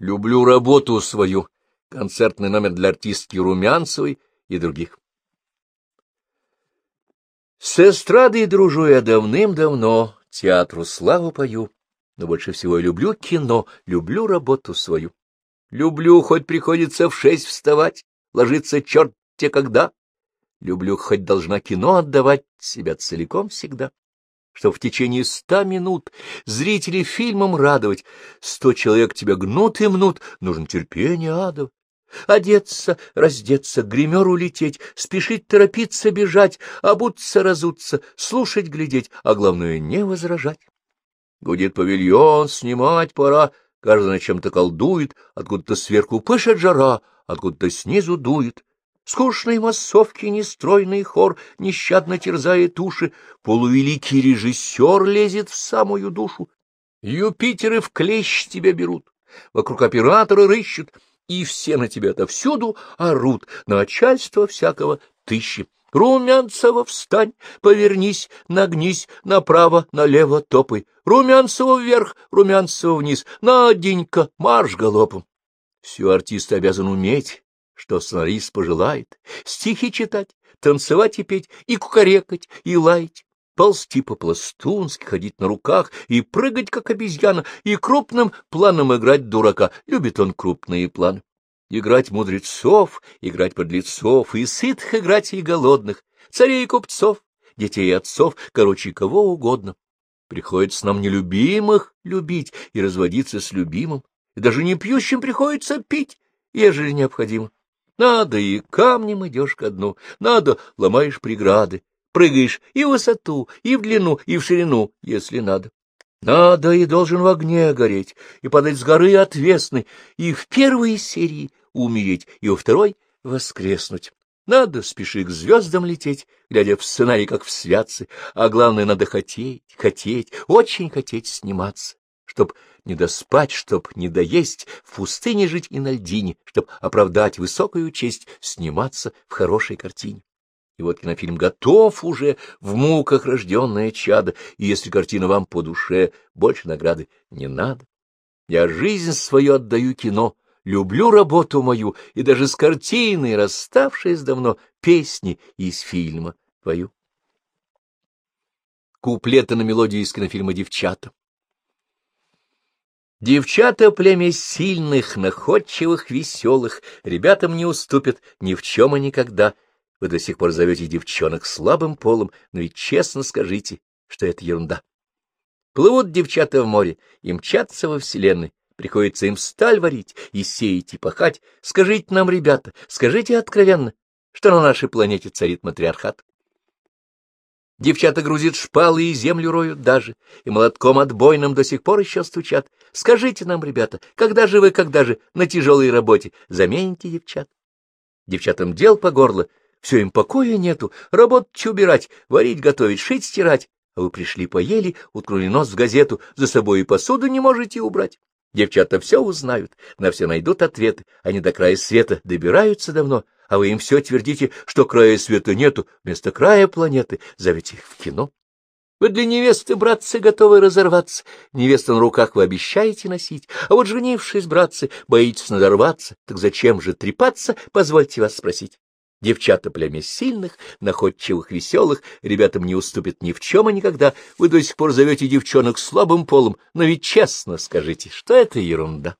Люблю работу свою. Концертный номер для артистки Румянцевой и других. С эстрадой дружу я давным-давно, театру славу пою, но больше всего я люблю кино, люблю работу свою. Люблю, хоть приходится в шесть вставать, ложиться черт те когда. Люблю, хоть должна кино отдавать себя целиком всегда. Чтоб в течение ста минут зрителей фильмом радовать, сто человек тебя гнут и мнут, нужно терпение адов. Одеться, раздеться, гримеру лететь, спешить торопиться бежать, обуться, разуться, слушать, глядеть, а главное — не возражать. Гудит павильон, снимать пора, каждый на чем-то колдует, откуда-то сверху пышет жара, откуда-то снизу дует. Скучные массовки, нестройный хор нещадно терзает уши, полувеликий режиссер лезет в самую душу. Юпитеры в клещ тебя берут, вокруг оператора рыщут, и все на тебя отовсюду орут, начальство всякого тыщи. Румянцева, встань, повернись, нагнись, направо, налево топай. Румянцева вверх, Румянцева вниз, Наденька, марш галопом. Все артист обязан уметь, что сценарист пожелает, стихи читать, танцевать и петь, и кукарекать, и лаять, ползти по-пластунски, ходить на руках и прыгать, как обезьяна, и крупным планом играть дурака. Любит он крупные планы играть мудрецов, играть подлецов, и сытых играть, и голодных, царей и купцов, детей и отцов, короче, кого угодно. Приходится нам нелюбимых любить и разводиться с любимым, и даже не пьющим приходится пить, ежели необходимо. Надо, и камнем идешь ко дну, надо, ломаешь преграды, прыгаешь и в высоту, и в длину, и в ширину, если надо. Надо и должен в огне гореть, и падать с горы отвесной, и в первой серии умереть, и во второй — воскреснуть. Надо спеши к звездам лететь, глядя в сценарий, как в святцы, а главное, надо хотеть, хотеть, очень хотеть сниматься, чтоб не доспать, чтоб не доесть, в пустыне жить и на льдине, чтоб оправдать высокую честь, сниматься в хорошей картине. И вот кинофильм готов уже, в муках рожденное чадо, и если картина вам по душе, больше награды не надо. Я жизнь свою отдаю кино, люблю работу мою, и даже с картиной, расставшись давно, песни из фильма пою. Куплеты на мелодию из кинофильма «Девчата». Девчата — племя сильных, находчивых, веселых, ребятам не уступят ни в чем и никогда. Вы до сих пор зовете девчонок слабым полом, но ведь честно скажите, что это ерунда. Плывут девчата в море и мчатся во вселенной. Приходится им сталь варить и сеять и пахать. Скажите нам, ребята, скажите откровенно, что на нашей планете царит матриархат. Девчата грузят шпалы и землю роют даже, и молотком отбойным до сих пор еще стучат. Скажите нам, ребята, когда же вы, когда же на тяжелой работе замените девчат? Девчатам дел по горло, все им покоя нету, работать убирать, варить, готовить, шить, стирать. А вы пришли, поели, уткнули нос в газету, за собой и посуду не можете убрать. Девчата все узнают, на все найдут ответы, они до края света добираются давно, а вы им все твердите, что края света нету, вместо края планеты зовете их в кино. Вы для невесты, братцы, готовы разорваться, невесту на руках вы обещаете носить, а вот женившись, братцы, боитесь надорваться, так зачем же трепаться, позвольте вас спросить. Девчата племя сильных, находчивых, веселых, ребятам не уступят ни в чем и никогда. Вы до сих пор зовете девчонок слабым полом, но ведь честно скажите, что это ерунда.